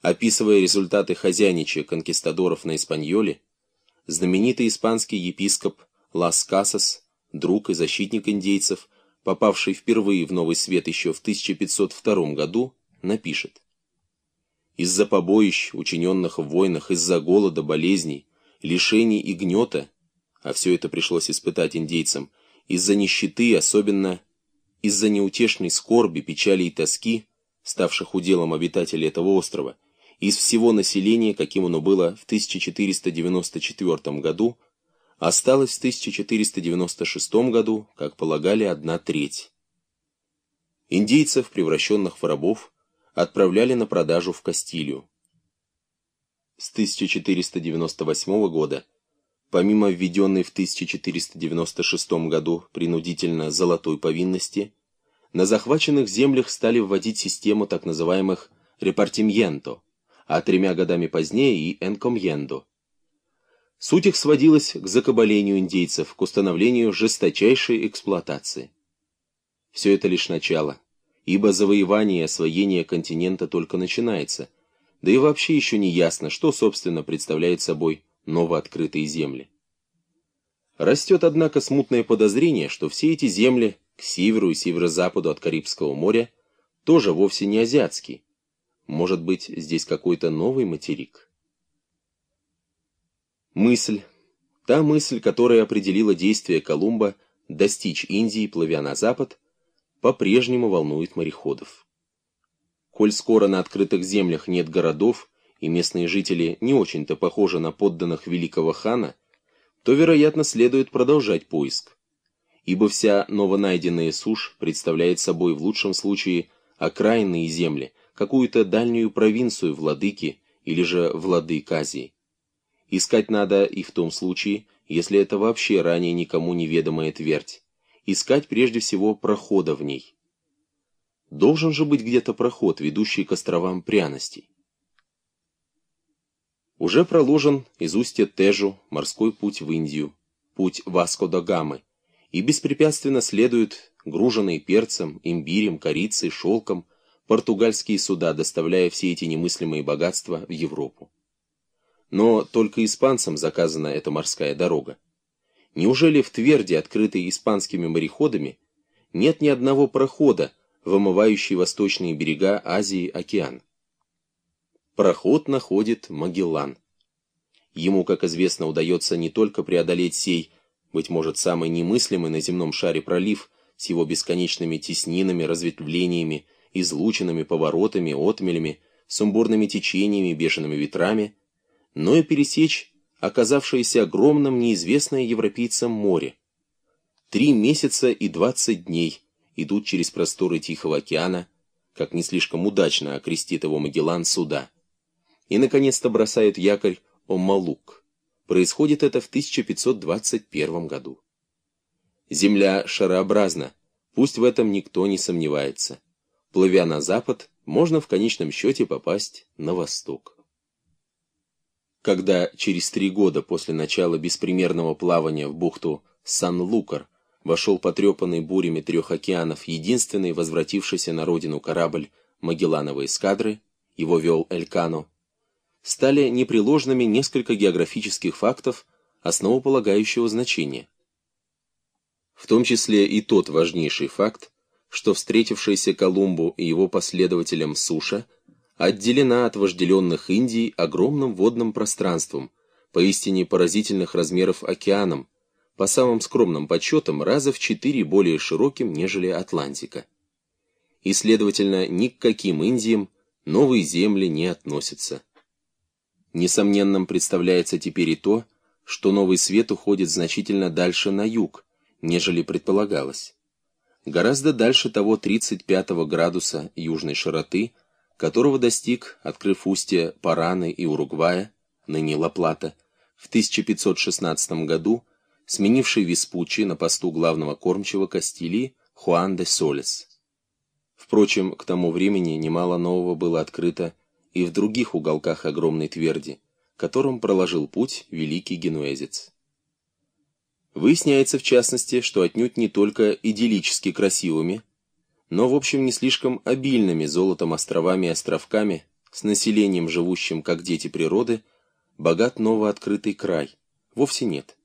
Описывая результаты хозяйничья конкистадоров на Испаньоле, знаменитый испанский епископ Лас Касас, друг и защитник индейцев, попавший впервые в Новый Свет еще в 1502 году, напишет. Из-за побоищ, учиненных в войнах, из-за голода, болезней, лишений и гнета, а все это пришлось испытать индейцам, из-за нищеты, особенно из-за неутешной скорби, печали и тоски, ставших уделом обитателей этого острова, из всего населения, каким оно было в 1494 году, осталось в 1496 году, как полагали, одна треть. Индейцев, превращенных в рабов, отправляли на продажу в Кастилию. С 1498 года, помимо введенной в 1496 году принудительно золотой повинности, на захваченных землях стали вводить систему так называемых репартимьенто, а тремя годами позднее и энкомьендо. Суть их сводилась к закабалению индейцев, к установлению жесточайшей эксплуатации. Все это лишь начало, ибо завоевание и освоение континента только начинается, да и вообще еще не ясно, что, собственно, представляет собой новооткрытые земли. Растет, однако, смутное подозрение, что все эти земли к северу и северо-западу от Карибского моря тоже вовсе не азиатские. Может быть, здесь какой-то новый материк? Мысль. Та мысль, которая определила действие Колумба достичь Индии, плывя на запад, по-прежнему волнует мореходов. Коль скоро на открытых землях нет городов, и местные жители не очень-то похожи на подданных великого хана, то, вероятно, следует продолжать поиск. Ибо вся новонайденная сушь представляет собой в лучшем случае окраинные земли, какую-то дальнюю провинцию владыки или же владык Азии. Искать надо и в том случае, если это вообще ранее никому неведомая твердь искать прежде всего прохода в ней. Должен же быть где-то проход, ведущий к островам пряностей. Уже проложен из устья Тежу морской путь в Индию, путь Васко-да-Гамы, и беспрепятственно следуют груженные перцем, имбирем, корицей, шелком португальские суда, доставляя все эти немыслимые богатства в Европу. Но только испанцам заказана эта морская дорога. Неужели в тверди, открытой испанскими мореходами, нет ни одного прохода, вымывающий восточные берега Азии океан? Проход находит Магеллан. Ему, как известно, удается не только преодолеть сей, быть может, самый немыслимый на земном шаре пролив с его бесконечными теснинами, разветвлениями, излученными поворотами, отмелями, сумбурными течениями, бешеными ветрами, но и пересечь оказавшееся огромным неизвестное европейцам море. Три месяца и двадцать дней идут через просторы Тихого океана, как не слишком удачно окрестит его Магеллан суда. И, наконец-то, бросают якорь Омалук. Происходит это в 1521 году. Земля шарообразна, пусть в этом никто не сомневается. Плывя на запад, можно в конечном счете попасть на восток когда через три года после начала беспримерного плавания в бухту Сан-Лукар вошел потрепанный бурями трех океанов единственный возвратившийся на родину корабль Магеллановой эскадры, его вел Элькано, стали непреложными несколько географических фактов основополагающего значения. В том числе и тот важнейший факт, что встретившаяся Колумбу и его последователям суша – отделена от вожделенных Индий огромным водным пространством, поистине поразительных размеров океаном, по самым скромным подсчетам раза в четыре более широким, нежели Атлантика. И, следовательно, ни к каким Индиям новые земли не относятся. Несомненным представляется теперь и то, что новый свет уходит значительно дальше на юг, нежели предполагалось. Гораздо дальше того 35 градуса южной широты – которого достиг, открыв устье Параны и Уругвая, ныне Ла-Плата, в 1516 году, сменивший Веспуччи на посту главного кормчего Кастилии Хуан де Солес. Впрочем, к тому времени немало нового было открыто и в других уголках огромной тверди, которым проложил путь великий генуэзец. Выясняется в частности, что отнюдь не только идиллически красивыми, но в общем не слишком обильными золотом островами и островками с населением, живущим как дети природы, богат новооткрытый край? Вовсе нет.